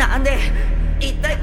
なんで一体